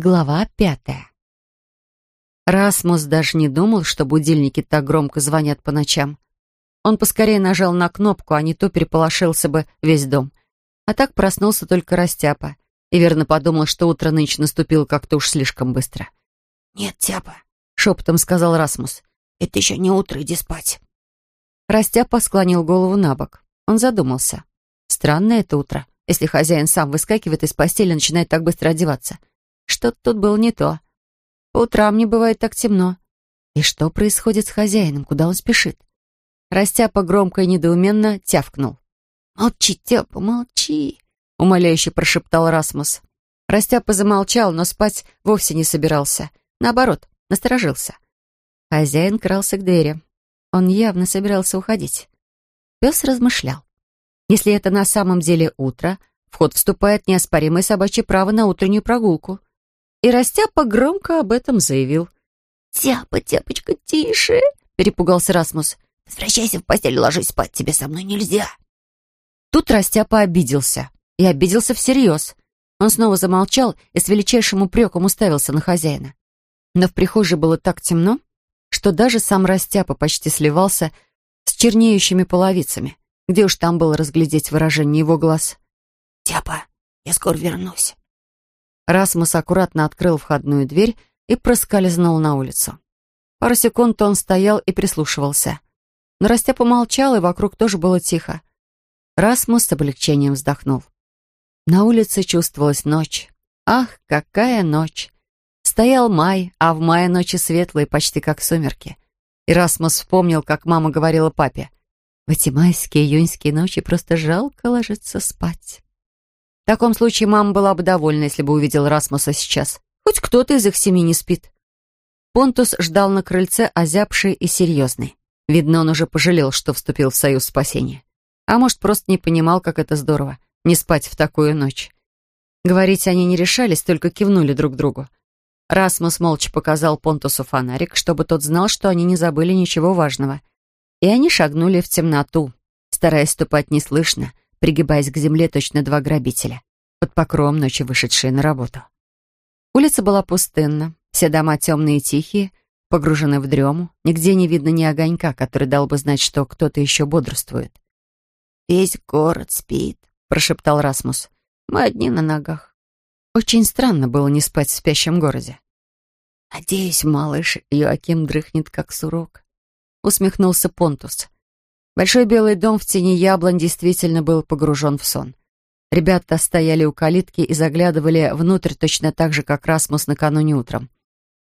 Глава пятая. Расмус даже не думал, что будильники так громко звонят по ночам. Он поскорее нажал на кнопку, а не то переполошился бы весь дом. А так проснулся только Растяпа и верно подумал, что утро нынче наступило как-то уж слишком быстро. «Нет, Тяпа», — шепотом сказал Расмус. «Это еще не утро, иди спать». Растяпа склонил голову на бок. Он задумался. Странное это утро, если хозяин сам выскакивает из постели и начинает так быстро одеваться. Что-то тут было не то. По утрам не бывает так темно. И что происходит с хозяином? Куда он спешит? Растяпа громко и недоуменно тявкнул. «Молчи, Тяпа, молчи!» — умоляюще прошептал Расмус. Растяпа замолчал, но спать вовсе не собирался. Наоборот, насторожился. Хозяин крался к двери. Он явно собирался уходить. Пес размышлял. Если это на самом деле утро, в ход вступает неоспоримое собачье право на утреннюю прогулку. И Растяпа громко об этом заявил. «Тяпа, тяпочка, тише!» — перепугался Расмус. «Возвращайся в постель и ложись спать, тебе со мной нельзя!» Тут Растяпа обиделся. И обиделся всерьез. Он снова замолчал и с величайшим упреком уставился на хозяина. Но в прихожей было так темно, что даже сам Растяпа почти сливался с чернеющими половицами. Где уж там было разглядеть выражение его глаз? «Тяпа, я скоро вернусь», Расмус аккуратно открыл входную дверь и проскользнул на улицу. Пару секунд он стоял и прислушивался. Но Растя помолчал, и вокруг тоже было тихо. Расмус с облегчением вздохнул. На улице чувствовалась ночь. Ах, какая ночь! Стоял май, а в мае ночи светлые, почти как сумерки. И Расмус вспомнил, как мама говорила папе. В эти майские июньские ночи просто жалко ложиться спать. В таком случае мама была бы довольна, если бы увидела Расмуса сейчас. Хоть кто-то из их семьи не спит. Понтус ждал на крыльце, озябший и серьезный. Видно, он уже пожалел, что вступил в союз спасения. А может, просто не понимал, как это здорово — не спать в такую ночь. Говорить они не решались, только кивнули друг другу. Расмус молча показал Понтусу фонарик, чтобы тот знал, что они не забыли ничего важного. И они шагнули в темноту, стараясь ступать неслышно, пригибаясь к земле точно два грабителя, под покровом ночи вышедшие на работу. Улица была пустынна, все дома темные и тихие, погружены в дрему, нигде не видно ни огонька, который дал бы знать, что кто-то еще бодрствует. «Весь город спит», — прошептал Расмус. «Мы одни на ногах». Очень странно было не спать в спящем городе. «Надеюсь, малыш Йоаким дрыхнет, как сурок», — усмехнулся Понтус. Большой белый дом в тени яблонь действительно был погружен в сон. Ребята стояли у калитки и заглядывали внутрь точно так же, как Расмус накануне утром.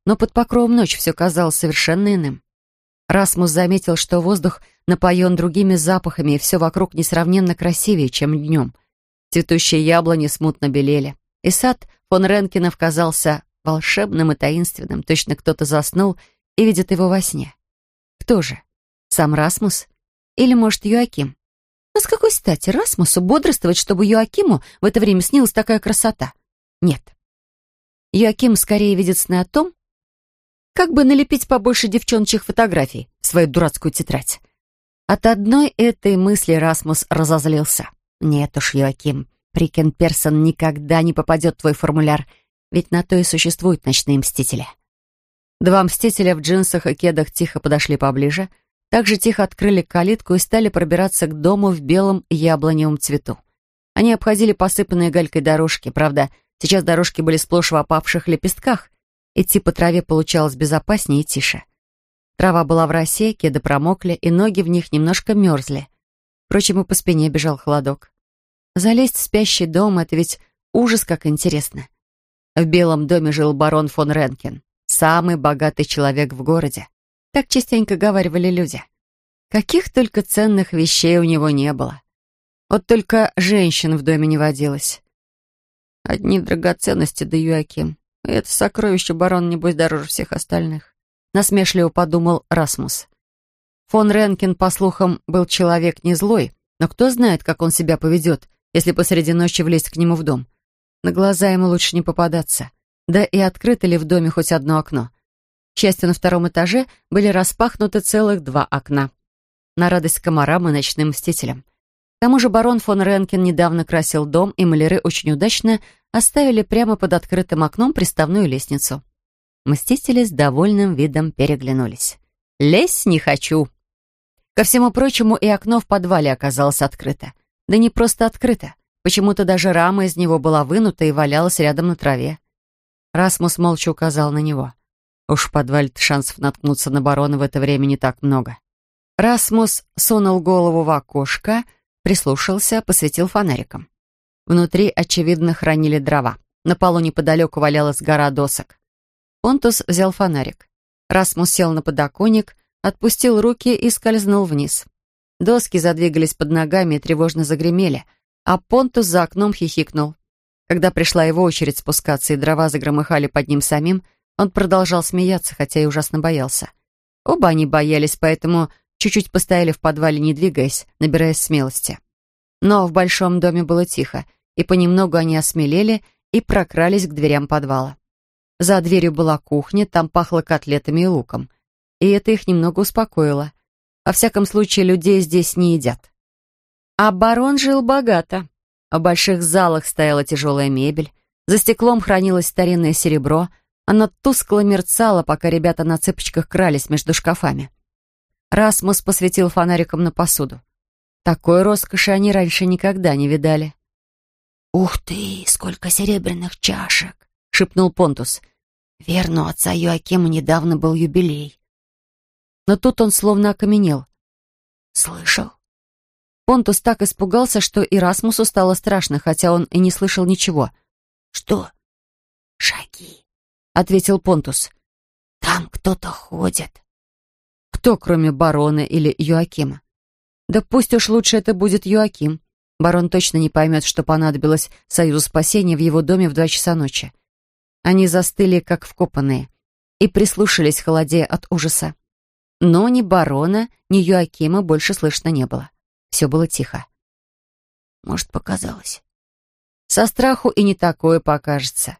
Но под покровом ночи все казалось совершенно иным. Расмус заметил, что воздух напоен другими запахами, и все вокруг несравненно красивее, чем днем. Цветущие яблони смутно белели, и сад фон Ренкинов казался волшебным и таинственным. Точно кто-то заснул и видит его во сне. Кто же? Сам Расмус? Или, может, Юаким? Но с какой стати Расмусу бодрствовать, чтобы Юакиму в это время снилась такая красота? Нет. Юаким скорее видит сны о том, как бы налепить побольше девчончих фотографий в свою дурацкую тетрадь. От одной этой мысли Расмус разозлился. Нет уж, Юаким, Прикен Персон никогда не попадет в твой формуляр, ведь на то и существуют ночные мстители. Два мстителя в джинсах и кедах тихо подошли поближе — также тихо открыли калитку и стали пробираться к дому в белом яблоневом цвету. Они обходили посыпанные галькой дорожки. Правда, сейчас дорожки были сплошь в опавших лепестках. Идти по траве получалось безопаснее и тише. Трава была в росе, кеды промокли, и ноги в них немножко мерзли. Впрочем, и по спине бежал холодок. Залезть в спящий дом — это ведь ужас как интересно. В белом доме жил барон фон Ренкен, самый богатый человек в городе. Так частенько говаривали люди. Каких только ценных вещей у него не было. Вот только женщин в доме не водилось. Одни драгоценности да Юаким. Это сокровище барон, небось, дороже всех остальных. Насмешливо подумал Расмус. Фон Ренкин, по слухам, был человек не злой, но кто знает, как он себя поведет, если посреди ночи влезть к нему в дом. На глаза ему лучше не попадаться. Да и открыто ли в доме хоть одно окно. Счастью, на втором этаже были распахнуты целых два окна. На радость комарам и ночным мстителям. К тому же барон фон Ренкен недавно красил дом, и маляры очень удачно оставили прямо под открытым окном приставную лестницу. Мстители с довольным видом переглянулись. «Лезь не хочу!» Ко всему прочему, и окно в подвале оказалось открыто. Да не просто открыто. Почему-то даже рама из него была вынута и валялась рядом на траве. Расмус молча указал на него. Уж в подвале шансов наткнуться на барона в это время не так много. Расмус сунул голову в окошко, прислушался, посветил фонариком. Внутри, очевидно, хранили дрова. На полу неподалеку валялась гора досок. Понтус взял фонарик. Расмус сел на подоконник, отпустил руки и скользнул вниз. Доски задвигались под ногами и тревожно загремели, а Понтус за окном хихикнул. Когда пришла его очередь спускаться и дрова загромыхали под ним самим, он продолжал смеяться, хотя и ужасно боялся. Оба они боялись, поэтому чуть-чуть постояли в подвале, не двигаясь, набираясь смелости. Но в большом доме было тихо, и понемногу они осмелели и прокрались к дверям подвала. За дверью была кухня, там пахло котлетами и луком и это их немного успокоило. Во всяком случае, людей здесь не едят. А барон жил богато. В больших залах стояла тяжелая мебель, за стеклом хранилось старинное серебро, оно тускло мерцало, пока ребята на цыпочках крались между шкафами. Расмус посветил фонариком на посуду. Такой роскоши они раньше никогда не видали. «Ух ты, сколько серебряных чашек!» — шепнул Понтус. «Верно, у отца Юакима недавно был юбилей но тут он словно окаменел. «Слышал?» Понтус так испугался, что и Расмусу стало страшно, хотя он и не слышал ничего. «Что?» Ответил Понтус. «Там кто-то ходит». «Кто, кроме барона или Юакима?» «Да пусть уж лучше это будет Юаким. Барон точно не поймет, что понадобилось Союзу спасения в его доме в два часа ночи». Они застыли, как вкопанные, и прислушались, холодея от ужаса. Но ни барона, ни Юакима больше слышно не было. Все было тихо. Может, показалось. Со страху и не такое покажется.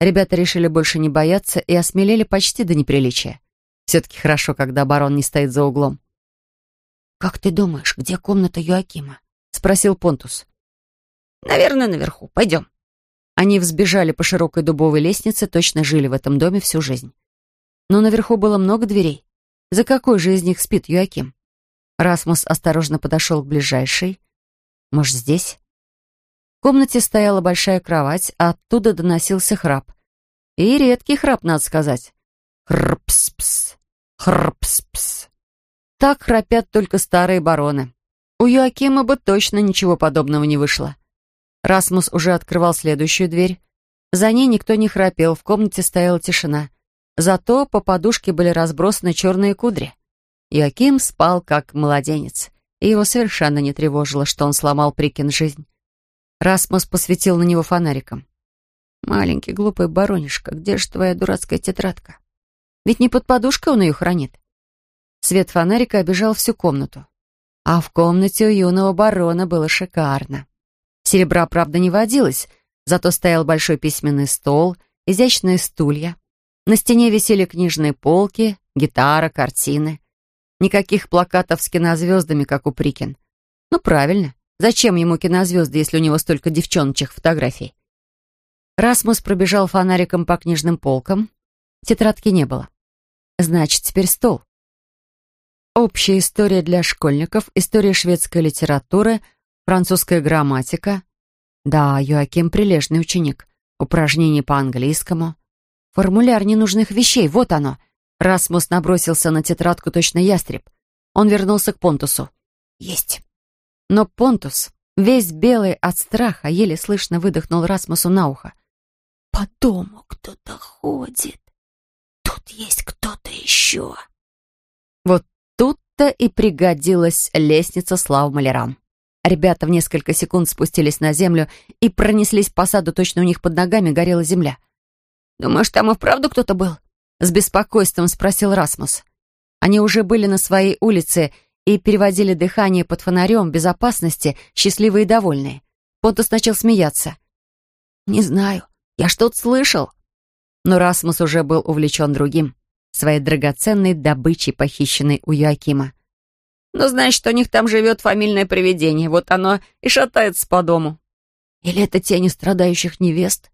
Ребята решили больше не бояться и осмелели почти до неприличия. Все-таки хорошо, когда барон не стоит за углом. «Как ты думаешь, где комната Юакима?» — спросил Понтус. «Наверное, наверху. Пойдем». Они взбежали по широкой дубовой лестнице, точно жили в этом доме всю жизнь. Но наверху было много дверей. За какой же из них спит Юаким? Расмус осторожно подошел к ближайшей. Может, здесь? В комнате стояла большая кровать, а оттуда доносился храп. И редкий храп, надо сказать. Хрпс-пс, хрпс-пс. Так храпят только старые бароны. У Юакима бы точно ничего подобного не вышло. Расмус уже открывал следующую дверь. За ней никто не храпел, в комнате стояла тишина. Зато по подушке были разбросаны черные кудри. Яким спал как младенец, и его совершенно не тревожило, что он сломал Прикин жизнь. Расмус посветил на него фонариком. «Маленький глупый баронишка, где же твоя дурацкая тетрадка? Ведь не под подушкой он ее хранит». Свет фонарика обежал всю комнату. А в комнате у юного барона было шикарно. Серебра, правда, не водилось, зато стоял большой письменный стол, изящные стулья, на стене висели книжные полки, гитара, картины. Никаких плакатов с кинозвездами, как у Прикин. Ну, правильно. Зачем ему кинозвезды, если у него столько девчончих фотографий? Расмус пробежал фонариком по книжным полкам. Тетрадки не было. Значит, теперь стол. Общая история для школьников, история шведской литературы, французская грамматика. Да, Юаким прилежный ученик. Упражнения по английскому. Формуляр ненужных вещей, вот оно. Расмус набросился на тетрадку точно ястреб. Он вернулся к Понтусу. Есть. Но Понтус, весь белый от страха, еле слышно выдохнул Расмусу на ухо. «По дому кто-то ходит. Тут есть кто-то еще». Вот тут-то и пригодилась лестница слав малярам. Ребята в несколько секунд спустились на землю и пронеслись по саду, точно у них под ногами горела земля. «Думаешь, там и вправду кто-то был?» С беспокойством спросил Расмус. Они уже были на своей улице и переводили дыхание под фонарем безопасности, счастливые и довольные. Понтус начал смеяться. «Не знаю, я что-то слышал». Но Расмус уже был увлечен другим, своей драгоценной добычей, похищенной у Юакима. Ну, значит, у них там живет фамильное привидение. Вот оно и шатается по дому. Или это тени страдающих невест?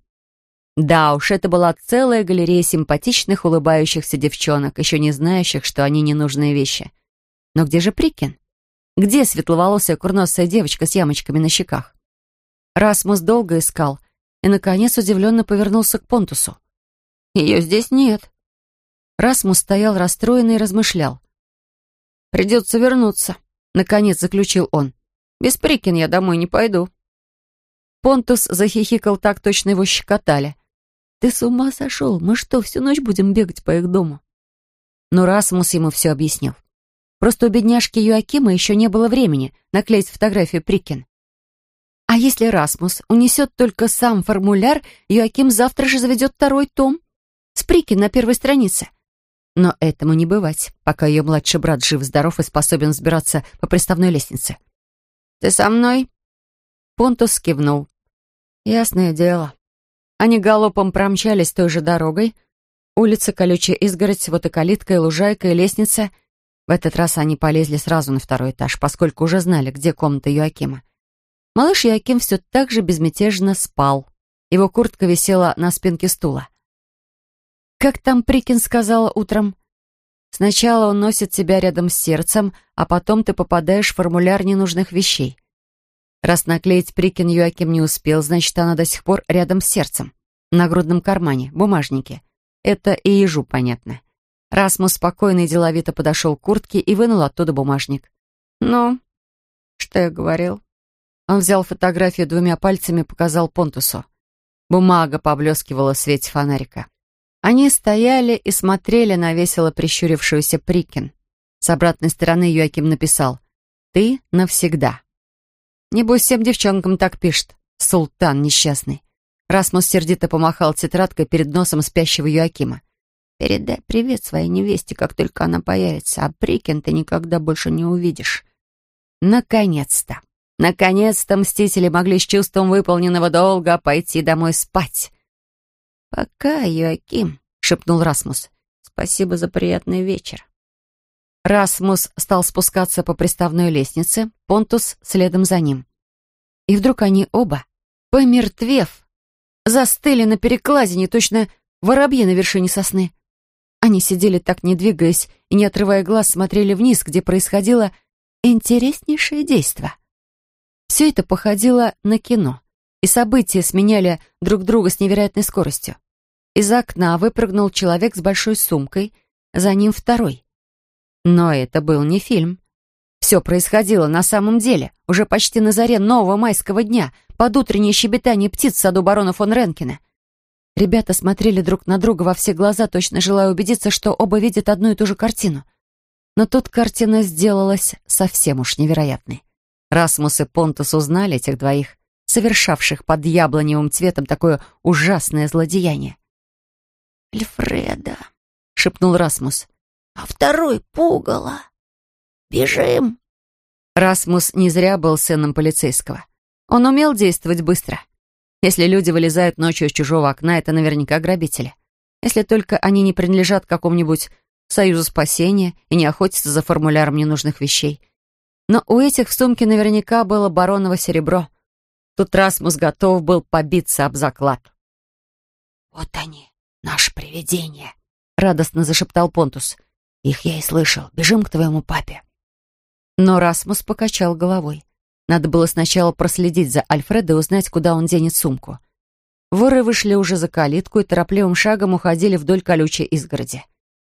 Да уж, это была целая галерея симпатичных, улыбающихся девчонок, еще не знающих, что они ненужные вещи. Но где же Прикин? Где светловолосая курносая девочка с ямочками на щеках? Расмус долго искал и, наконец, удивленно повернулся к Понтусу. Ее здесь нет. Расмус стоял расстроенный и размышлял. «Придется вернуться», — наконец заключил он. «Без Прикин я домой не пойду». Понтус захихикал так, точно его щекотали. «Ты с ума сошел? Мы что, всю ночь будем бегать по их дому?» Но Расмус ему все объяснил. Просто у бедняжки Юакима еще не было времени наклеить фотографию Прикин. А если Расмус унесет только сам формуляр, Юаким завтра же заведет второй том с Прикин на первой странице. Но этому не бывать, пока ее младший брат жив-здоров и способен взбираться по приставной лестнице. «Ты со мной?» Понтус кивнул. «Ясное дело». Они галопом промчались той же дорогой. Улица, колючая изгородь, вот и калитка, и лужайка, и лестница. В этот раз они полезли сразу на второй этаж, поскольку уже знали, где комната Юакима. Малыш Юаким все так же безмятежно спал. Его куртка висела на спинке стула. Как там Прикин сказала утром? Сначала он носит тебя рядом с сердцем, а потом ты попадаешь в формуляр ненужных вещей. Раз наклеить Прикин Юаким не успел, значит, она до сих пор рядом с сердцем. На грудном кармане, бумажнике. Это и ежу понятно. Расмус спокойно и деловито подошел к куртке и вынул оттуда бумажник. «Ну, что я говорил?» Он взял фотографию двумя пальцами и показал Понтусу. Бумага поблескивала в свете фонарика. Они стояли и смотрели на весело прищурившуюся Прикин. С обратной стороны Юаким написал «Ты навсегда». Небось, всем девчонкам так пишет. Султан несчастный. Расмус сердито помахал тетрадкой перед носом спящего Юакима. «Передай привет своей невесте, как только она появится, а Прикин ты никогда больше не увидишь». Наконец-то! Наконец-то мстители могли с чувством выполненного долга пойти домой спать. «Пока, Йоаким», — шепнул Расмус. «Спасибо за приятный вечер». Расмус стал спускаться по приставной лестнице, Понтус следом за ним. И вдруг они оба, помертвев, застыли на перекладине, точно воробьи на вершине сосны. Они сидели так, не двигаясь, и, не отрывая глаз, смотрели вниз, где происходило интереснейшее действо. Все это походило на кино, и события сменяли друг друга с невероятной скоростью. Из окна выпрыгнул человек с большой сумкой, за ним второй. Но это был не фильм. Все происходило на самом деле, уже почти на заре нового майского дня, под утреннее щебетание птиц в саду барона фон Ренкина. Ребята смотрели друг на друга во все глаза, точно желая убедиться, что оба видят одну и ту же картину. Но тут картина сделалась совсем уж невероятной. Расмус и Понтус узнали этих двоих, совершавших под яблоневым цветом такое ужасное злодеяние. «Альфреда», — шепнул Расмус. «А второй пугало. Бежим!» Расмус не зря был сыном полицейского. Он умел действовать быстро. Если люди вылезают ночью из чужого окна, это наверняка грабители. Если только они не принадлежат какому-нибудь союзу спасения и не охотятся за формуляром ненужных вещей. Но у этих в сумке наверняка было бароново серебро. Тут Расмус готов был побиться об заклад. «Вот они!» «Наше привидение!» — радостно зашептал Понтус. «Их я и слышал. Бежим к твоему папе». Но Расмус покачал головой. Надо было сначала проследить за Альфредо и узнать, куда он денет сумку. Воры вышли уже за калитку и торопливым шагом уходили вдоль колючей изгороди.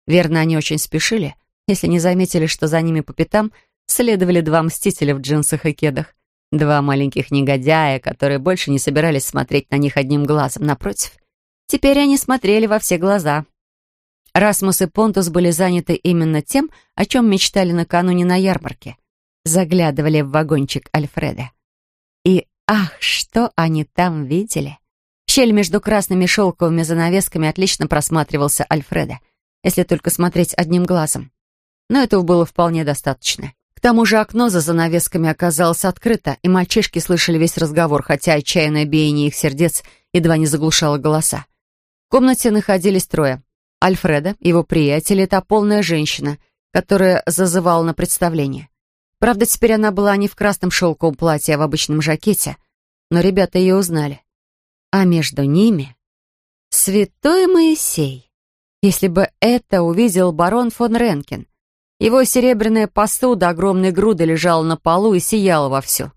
Верно, они очень спешили, если не заметили, что за ними по пятам следовали два мстителя в джинсах и кедах. Два маленьких негодяя, которые больше не собирались смотреть на них одним глазом. Напротив, Теперь они смотрели во все глаза. Расмус и Понтус были заняты именно тем, о чем мечтали накануне на ярмарке. Заглядывали в вагончик Альфреда. И ах, что они там видели! В щель между красными шелковыми занавесками отлично просматривался Альфреда, если только смотреть одним глазом. Но этого было вполне достаточно. К тому же окно за занавесками оказалось открыто, и мальчишки слышали весь разговор, хотя отчаянное биение их сердец едва не заглушало голоса. В комнате находились трое. Альфреда, его приятель, это полная женщина, которая зазывала на представление. Правда, теперь она была не в красном шелковом платье, а в обычном жакете, но ребята ее узнали. А между ними — святой Моисей. Если бы это увидел барон фон Ренкен. Его серебряная посуда огромной груды лежала на полу и сияла вовсю.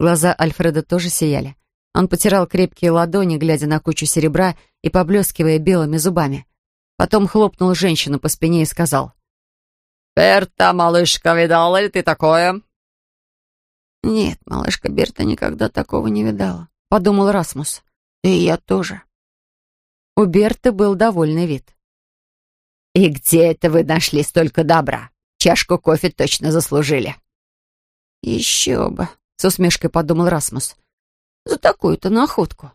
Глаза Альфреда тоже сияли. Он потирал крепкие ладони, глядя на кучу серебра и поблескивая белыми зубами. Потом хлопнул женщину по спине и сказал. «Берта, малышка, видала ли ты такое?» «Нет, малышка Берта никогда такого не видала», — подумал Расмус. «И я тоже». У Берты был довольный вид. «И где это вы нашли столько добра? Чашку кофе точно заслужили». «Еще бы», — с усмешкой подумал Расмус. «За такую-то находку».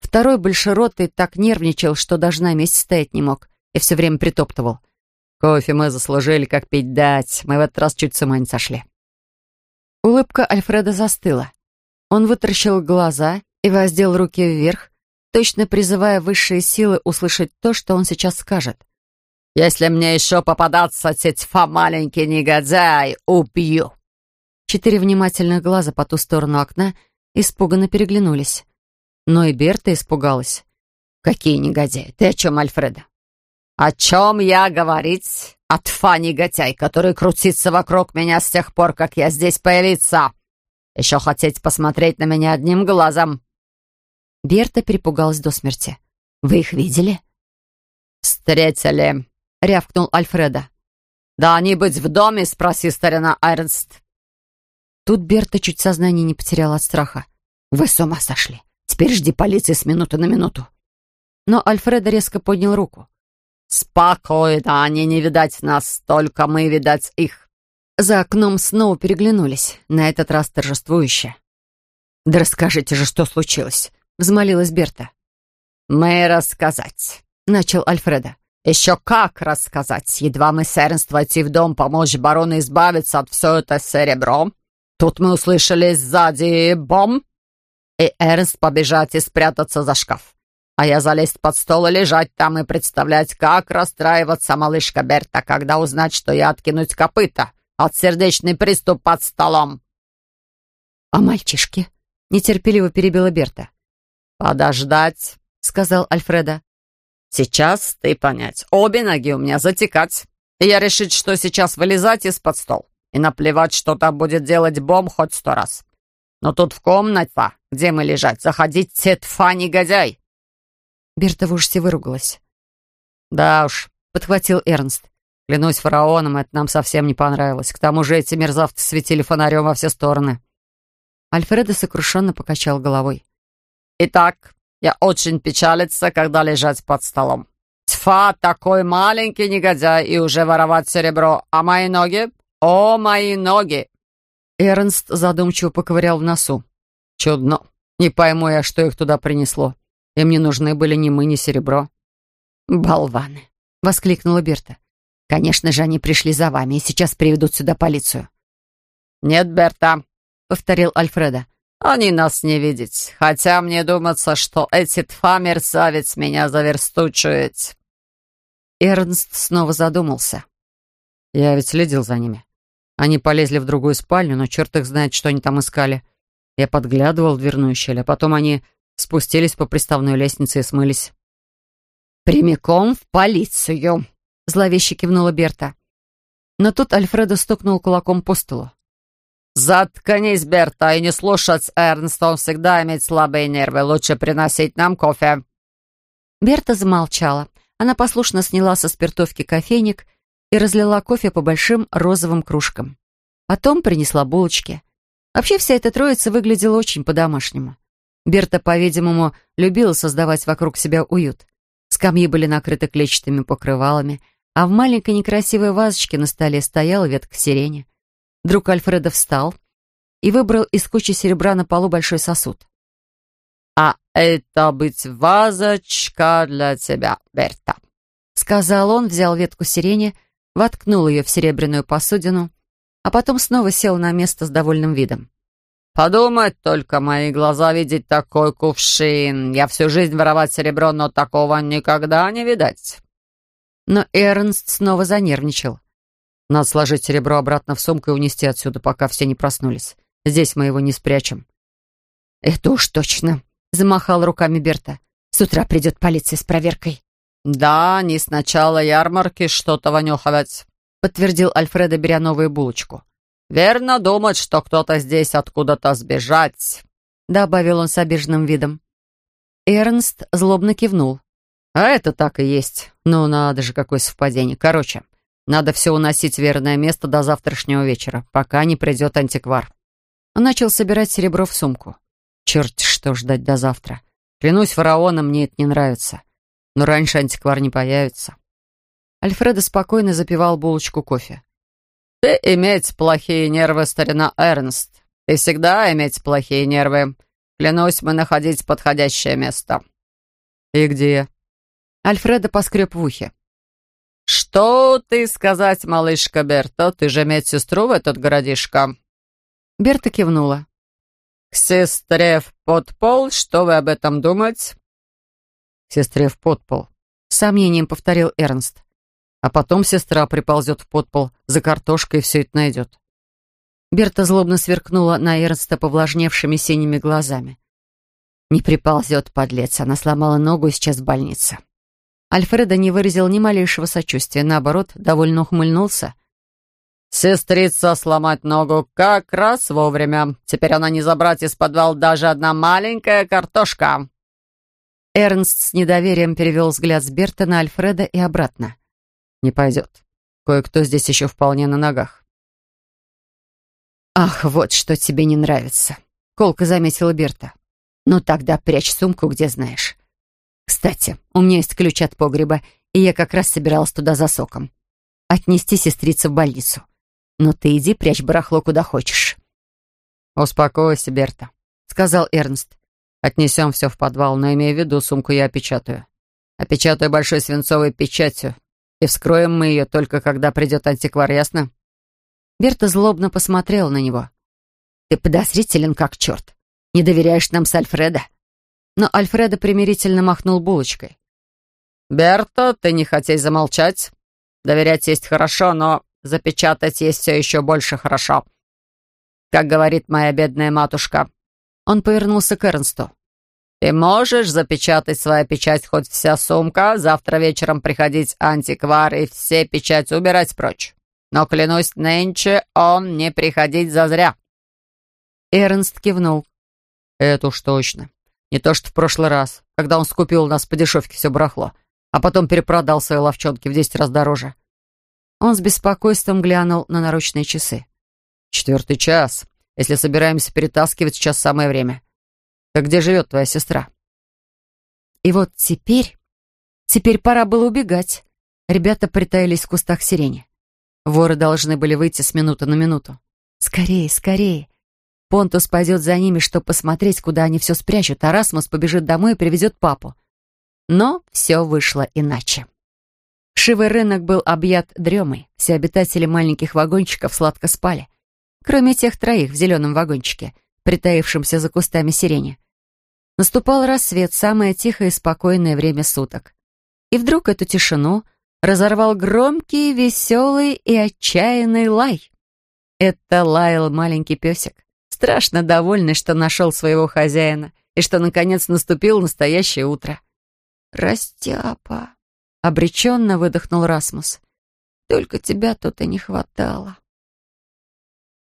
Второй большеротый так нервничал, что даже на месте стоять не мог, и все время притоптывал. «Кофе мы заслужили, как пить дать. Мы в этот раз чуть с ума не сошли». Улыбка Альфреда застыла. Он вытаращил глаза и воздел руки вверх, точно призывая высшие силы услышать то, что он сейчас скажет. Если мне еще попадаться, тетьфа маленький негодяй, убью!» Четыре внимательных глаза по ту сторону окна испуганно переглянулись. Но и Берта испугалась. «Какие негодяи? Ты о чем, Альфреда?» «О чем я говорить? Отфа негодяй, который крутится вокруг меня с тех пор, как я здесь появился. Еще хотеть посмотреть на меня одним глазом?» Берта перепугалась до смерти. «Вы их видели?» «Встретили», — рявкнул Альфреда. «Да они быть в доме?» — спроси старина Эрнст. Тут Берта чуть сознание не потеряла от страха. «Вы с ума сошли! Теперь жди полиции с минуты на минуту!» Но Альфреда резко поднял руку. «Спокойно, они не видать нас, только мы видать их». За окном снова переглянулись, на этот раз торжествующе. «Да расскажите же, что случилось!» — взмолилась Берта. «Мы рассказать», — начал Альфреда. «Еще как рассказать! Едва мы с Эрнст войти в дом, помочь барону избавиться от все это серебро. Тут мы услышали сзади бом, и Эрнст побежать и спрятаться за шкаф. А я залезть под стол и лежать там и представлять, как расстраиваться малышка Берта, когда узнать, что я откинуть копыта от сердечный приступ под столом. «А мальчишки?» — нетерпеливо перебила Берта. «Подождать», — сказал Альфреда. Сейчас ты понять. Обе ноги у меня затекать. И я решить, что сейчас вылезать из-под стол. И наплевать, что там будет делать бомб хоть сто раз. Но тут в комнате, где мы лежать, заходить тетфа негодяй. Берта в ужасе выругалась. Да уж, подхватил Эрнст. Клянусь фараоном, это нам совсем не понравилось. К тому же эти мерзавцы светили фонарем во все стороны. Альфредо сокрушенно покачал головой. «Итак, я очень печалится, когда лежать под столом. Тьфа, такой маленький негодяй и уже воровать серебро. А мои ноги? О, мои ноги!» Эрнст задумчиво поковырял в носу. «Чудно. Не пойму я, что их туда принесло. Им не нужны были ни мы, ни серебро». «Болваны!» — воскликнула Берта. «Конечно же, они пришли за вами и сейчас приведут сюда полицию». «Нет, Берта», — повторил Альфреда. Они нас не видеть, хотя мне думается, что эти два мерцавец меня заверстучуют». Эрнст снова задумался. «Я ведь следил за ними. Они полезли в другую спальню, но черт их знает, что они там искали. Я подглядывал в дверную щель, а потом они спустились по приставной лестнице и смылись». «Прямиком в полицию», — зловеще кивнула Берта. Но тут Альфредо стукнул кулаком по столу. «Заткнись, Берта, и не слушать Эрнста, он всегда имеет слабые нервы. Лучше приносить нам кофе». Берта замолчала. Она послушно сняла со спиртовки кофейник и разлила кофе по большим розовым кружкам. Потом принесла булочки. Вообще вся эта троица выглядела очень по-домашнему. Берта, по-видимому, любила создавать вокруг себя уют. Скамьи были накрыты клетчатыми покрывалами, а в маленькой некрасивой вазочке на столе стояла ветка сирени. Друг Альфреда встал и выбрал из кучи серебра на полу большой сосуд. «А это быть вазочка для тебя, Берта», — сказал он, взял ветку сирени, воткнул ее в серебряную посудину, а потом снова сел на место с довольным видом. «Подумать только, мои глаза видеть такой кувшин. Я всю жизнь воровать серебро, но такого никогда не видать». Но Эрнст снова занервничал. Надо сложить серебро обратно в сумку и унести отсюда, пока все не проснулись. Здесь мы его не спрячем». «Это уж точно», — замахал руками Берта. «С утра придет полиция с проверкой». «Да, не с начала ярмарки что-то вонюхать», — подтвердил Альфреда, беря новую булочку. «Верно думать, что кто-то здесь откуда-то сбежать», — добавил он с обиженным видом. Эрнст злобно кивнул. «А это так и есть. Ну, надо же, какое совпадение. Короче, надо все уносить в верное место до завтрашнего вечера, пока не придет антиквар». Он начал собирать серебро в сумку. «Черт, что ждать до завтра. Клянусь фараоном, мне это не нравится. Но раньше антиквар не появится». Альфредо спокойно запивал булочку кофе. «Ты иметь плохие нервы, старина Эрнст. Ты всегда иметь плохие нервы. Клянусь, мы находить подходящее место». «И где?» Альфредо поскреб в ухе. «Что ты сказать, малышка Берта? Ты же медсестру в этот городишко?» Берта кивнула. «К сестре в подпол? Что вы об этом думаете?» «К сестре в подпол», — сомнением повторил Эрнст. «А потом сестра приползет в подпол за картошкой все это найдет». Берта злобно сверкнула на Эрнста повлажневшими синими глазами. «Не приползет, подлец, она сломала ногу и сейчас в больнице». Альфредо не выразил ни малейшего сочувствия, наоборот, довольно ухмыльнулся. «Сестрица сломать ногу как раз вовремя. Теперь она не забрать из подвала даже одна маленькая картошка». Эрнст с недоверием перевел взгляд с Берта на Альфреда и обратно. «Не пойдет. Кое-кто здесь еще вполне на ногах». «Ах, вот что тебе не нравится», — колко заметила Берта. «Ну тогда прячь сумку, где знаешь. Кстати, у меня есть ключ от погреба, и я как раз собиралась туда за соком. Отнести сестрицу в больницу. Но ты иди прячь барахло куда хочешь». «Успокойся, Берта», — сказал Эрнст. «Отнесем все в подвал, но имея в виду, сумку я опечатаю. Опечатаю большой свинцовой печатью, и вскроем мы ее только когда придет антиквар, ясно?» Берта злобно посмотрела на него. «Ты подозрителен как черт. Не доверяешь нам с Альфреда?» Но Альфреда примирительно махнул булочкой. «Берта, ты не хотей замолчать? Доверять есть хорошо, но запечатать есть все еще больше хорошо. Как говорит моя бедная матушка». Он повернулся к Эрнсту. «Ты можешь запечатать свою печать хоть вся сумка, завтра вечером приходить антиквар и все печать убирать прочь. Но, клянусь, нынче он не приходить зазря». Эрнст кивнул. «Это уж точно. Не то что в прошлый раз, когда он скупил у нас по дешевке все барахло, а потом перепродал свои ловчонки в десять раз дороже». Он с беспокойством глянул на наручные часы. «Четвертый час. Если собираемся перетаскивать, сейчас самое время. Так где живет твоя сестра?» И вот теперь... Теперь пора было убегать. Ребята притаились в кустах сирени. Воры должны были выйти с минуты на минуту. Скорее, скорее. Понтус пойдет за ними, чтобы посмотреть, куда они все спрячут, а Расмус побежит домой и привезет папу. Но все вышло иначе. Шивый рынок был объят дремой. Все обитатели маленьких вагончиков сладко спали. Кроме тех троих в зеленом вагончике, притаившемся за кустами сирени. Наступал рассвет, самое тихое и спокойное время суток. И вдруг эту тишину разорвал громкий, веселый и отчаянный лай. Это лаял маленький песик, страшно довольный, что нашел своего хозяина и что, наконец, наступило настоящее утро. «Растяпа!» — обреченно выдохнул Расмус. «Только тебя тут и не хватало».